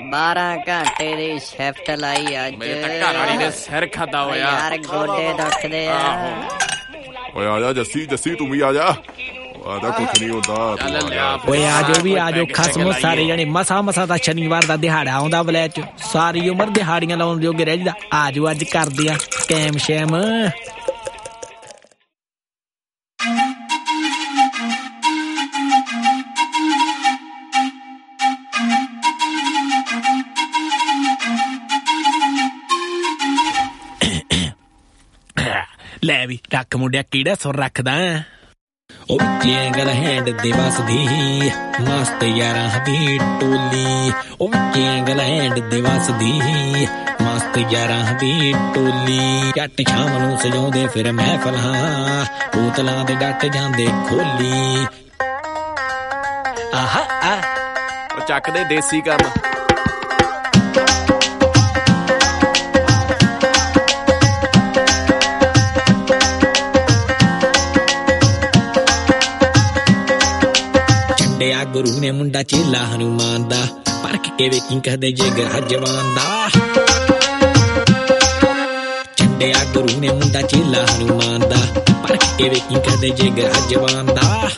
12 ਘੰਟੇ ਦੀ ਸ਼ਿਫਟ ਲਾਈ ਅੱਜ। ਮੇਰੇ ਤਾਂ ਘਰ ਵਾਲੀ ਨੇ ਸਿਰ ਖਾਦਾ ਹੋਇਆ। ਯਾਰ ਗੋਡੇ ਦੁਖਦੇ ਆ। ਓਏ ਆ ਜਾ ਜੱਸੀ ਜੱਸੀ ਤੂੰ ਵੀ ਆ ਜਾ। ਆਦਾ ਕੁਛ ਨਹੀਂ ਹੁੰਦਾ। ਓਏ ਆਜੋ ਵੀ ਆਜੋ ਖਸਮੋ। ਸਾਰੇ ਜਣੇ ਮਸਾ ਮਸਾ ਦਾ ਸ਼ਨੀਵਾਰ ਦਾ ਦਿਹਾੜਾ ਆਉਂਦਾ ਵਲੈਚ। ਚ ਸਾਰੀ ਉਮਰ ਦਿਹਾੜੀਆਂ ਲਾਉਣ ਜੋਗੇ ਰਹਿ ਜਾਂਦਾ। ਆਜੋ ਅੱਜ ਕਰਦੇ ਆ ਕੈਮ ਸ਼ੈਮ ਲੈ ਵੀ, ਰੱਖ ਮੁੰਡਿਆ ਕਿਹੜਾ ਸੁਰ ਰੱਖਦਾ? ਉਹ ਚੈਂਗਲ ਹੈਂਡ ਦੇ ਵਸਦੀ, ਮਸਤ ਯਾਰਾਂ ਦੀ ਟੋਲੀ। ਉਹ ਚੈਂਗਲ ਹੈਂਡ ਦੇ ਵਸਦੀ, ਮਸਤ ਯਾਰਾਂ ਦੀ ਟੋਲੀ। ਜੱਟ ਸ਼ਾਮ ਨੂੰ ਸਜਾਉਂਦੇ ਫਿਰ ਮਹਿਫਲਾਂ ਪੂਤਲਾਂ ਦੇ ਡੱਟ ਜਾਂਦੇ ਖੋਲੀ। ਆਹਾ, ਆ। ਉਹ ਚੱਕ ਦੇਸੀ ਕੰਮ। ਗੁਰੂ ਨੇ ਮੁੰਡਾ ਚੇਲਾ ਹਨੂਮਾਨ ਦਾ। ਪਰਖ ਕੇ ਵੇਖੀ ਕਹਦੇ ਜਿਗਰ ਜਵਾਨ ਦਾ। ਛੱਡਿਆ ਗੁਰੂ ਨੇ ਮੁੰਡਾ ਚੇਲਾ ਹਨੂਮਾਨ ਦਾ। ਪਰਖ ਕੇ ਵੇਖੀ ਕਹਦੇ ਜਿਗਰ ਜਵਾਨ ਦਾ।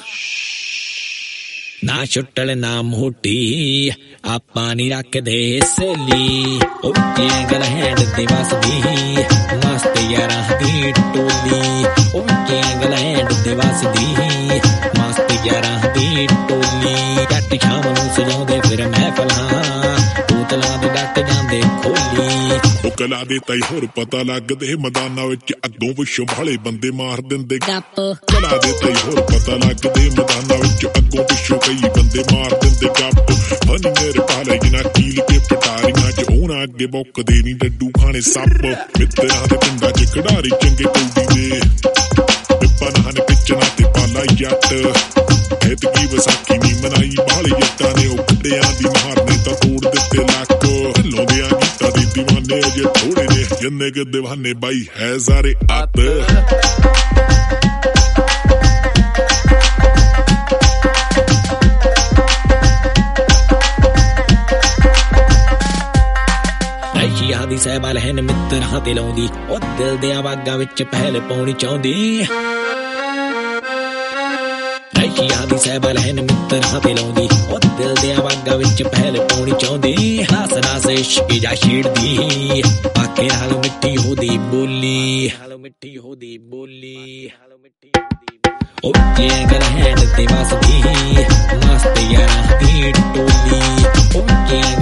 ਨਾ ਛੁੱਟਲ, ਨਾ ਮੋਟੀ, ਆਪਾਂ ਨਹੀਂ ਰੱਖਦੇ ਸਲੀ। ਉਹ ਚੈਂਗਲ ਹੈਂਡ ਦੇ ਵਸਦੀ, ਮਸਤ ਯਾਰਾਂ ਦੀ ਟੋਲੀ। ਉਹ ਚੈਂਗਲ ਦੇ ਵਸਦੀ ਜੱਟ ਸ਼ਾਮ ਨੂੰ ਸਜਾਉਂਦੇ ਫਿਰ ਮਹਿਫਲਾਂ ਬੋਤਲਾਂ ਦੇ ਡੱਟ ਜਾਂਦੇ ਖੋਲੀ। ਉਹ ਕਲਾ ਦੇ ਤਈ ਹੋਰ ਪਤਾ ਲੱਗਦੇ ਮੈਦਾਨਾਂ ਵਿੱਚ ਅੱਗੋਂ ਪਿੱਛੋਂ ਭਾਲੇ ਬੰਦੇ ਮਾਰ ਦਿੰਦੇ। ਗੱਪ ਕਲਾ ਦੇ ਤਈ ਹੋਰ ਪਤਾ ਲੱਗਦੇ ਮੈਦਾਨਾਂ ਵਿੱਚ ਅੱਗੋਂ ਪਿੱਛੋਂ ਕਈ ਬੰਦੇ ਮਾਰ ਦਿੰਦੇ। ਗੱਪ ਹਨੀ ਮੇਰੇ ਪਾਲੇ ਜਿਨਾ ਕੀਲ ਕੇ ਪਟਾਰੀਆਂ ਚ ਉਹਨਾਂ ਅੱਗੇ ਬੁੱਕਦੇ ਨਹੀਂ ਡੱਡੂ ਖਾਣੇ ਸੱਪ। ਮਿੱਤਰਾਂ ਦੇ ਪਿੰਡਾਂ ਚ ਖਿਡਾਰੀ ਚੰਗੇ ਕੌਡੀ ਦੇ। ਪਿੱਪਾ ਨਹਨ ਕਿਚਨਾ ਤੇ ਪਾਲਾ ਜੱਟ। ਐਤਕੀ ਵਿਸਾਖੀ ਮੁੰਡਿਆਂ ਦੀ ਮਾਰਦੇ ਤਾਂ ਤੋੜ ਦਿੱਤੇ ਲੱਕ ਲਾਉਂਦਿਆਂ ਕੀਤਾ ਦੀ دیਵਾਨੇ ਅਜੇ ਥੋੜੇ ਨੇ। ਜਿੰਨੇ ਕਿ دیਵਾਨੇ ਬਾਈ ਹੈ ਜ਼ਾਰੇ ਅੱਤ। ਸ਼ੀਹਾ ਦੀ ਸਹਿਬਾਲ ਹੈ ਮਿੱਤਰਾਂ ਤੇ ਲਾਉਂਦੀ। ਉਹ ਦਿਲ ਦੇ ਆਵਾਜ਼ਾਂ ਵਿੱਚ ਪਹਿਲ ਪਾਉਣੀ ਚਾਹੁੰਦੀ। ਰਸ਼ੀਆ ਦੀ ਸਹਿਬਲ ਹੈ ਮਿੱਤਰਾਂ ਤੇ ਲਾਉਂਦੀ। ਉਹ ਦਿਲ ਦੇ ਆਵਾਜ਼ਾਂ ਵਿੱਚ ਪਹਿਲ ਪਾਉਣੀ ਚਾਹੁੰਦੀ। ਨਾਸ ਨਾਸ ਇਸ਼ਕ ਜਾ ਛੇੜਦੀ। ਆਕੇ ਹਾਲ ਮਿੱਟੀ ਹੋਦੀ ਬੋਲੀ। ਹਾਲ ਮਿੱਟੀ ਹੋਦੀ ਬੋਲੀ। ਹਾਲ ਮਿੱਟੀ ਹੋਦੀ ਉਹ ਚੈਂਗਲ ਹੈਂਡ ਤੇ ਵਸਦੀ ਮਸਤ ਯਾਰਾਂ ਦੀ ਟੋਲੀ। ਉਹ ਚੈਂਗਲ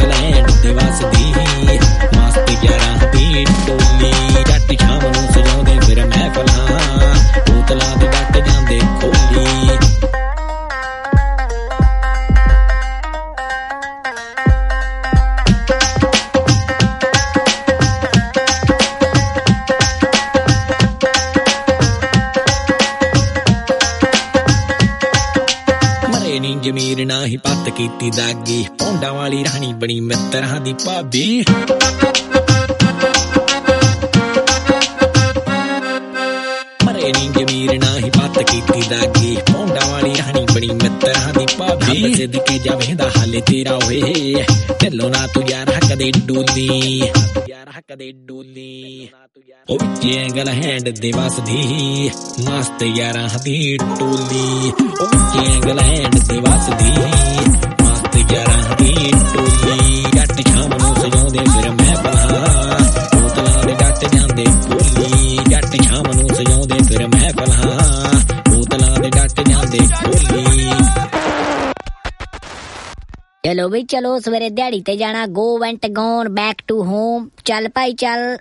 ਜਮੀਰ ਨਾ ਹੀ ਪੱਤ ਕੀਤੀ ਦਾਗੀ। ਪੌਂਡਾਂ ਵਾਲੀ ਰਾਣੀ ਬਣੀ ਮਿੱਤਰਾਂ ਦੀ ਭਾਬੀ। ਮਰੇ ਨੀ ਜਮੀਰ ਨਾ ਹੀ ਪੱਤ ਕੀਤੀ ਦਾਗੀ। ਪੌਂਡਾਂ ਵਾਲੀ ਰਾਣੀ ਬਣੀ ਮਿੱਤਰਾਂ ਦੀ ਭਾਬੀ। ਸਿੱਧ ਕੇ ਜਾਵੇਂਦਾ ਹਾਲੇ ਤੇਰਾ ਓਏ। ਢਿੱਲੋਂ ਨਾ ਤੂੰ ਯਾਰ ਕਦੇ ਡੋਲੀ ਯਾਰ ਕਦੇ ਡੋਲੀ ਉਹ ਚੈਂਗਲ ਹੈਂਡ ਦੇ ਵਸਦੀ ਮਸਤ ਯਾਰਾਂ ਦੀ ਟੋਲੀ। ਉਹ ਚੈਂਗਲ ਹੈਂਡ ਦੇ ਵਸਦੀ ਮਸਤ ਯਾਰਾਂ ਦੀ ਟੋਲੀ, ਜੱਟ ਸ਼ਾਮ ਨੂੰ ਸਜਾਉਂਦੇ, ਫਿਰ ਮਹਿਫਲਾਂ ਬੋਤਲਾਂ ਦੇ ਡੱਟ ਜਾਂਦੇ ਖੋਲੀ ਜੱਟ ਸ਼ਾਮ ਨੂੰ ਸਜਾਉਂਦੇ, ਫਿਰ ਮਹਿਫਲਾਂ ਬੋਤਲਾਂ ਚਲੋ ਵੀ ਚਲੋ ਸਵੇਰੇ ਦਿਹਾੜੀ ਤੇ ਜਾਣਾ go went gone back to home ਚੱਲ ਭਾਈ, ਚੱਲ।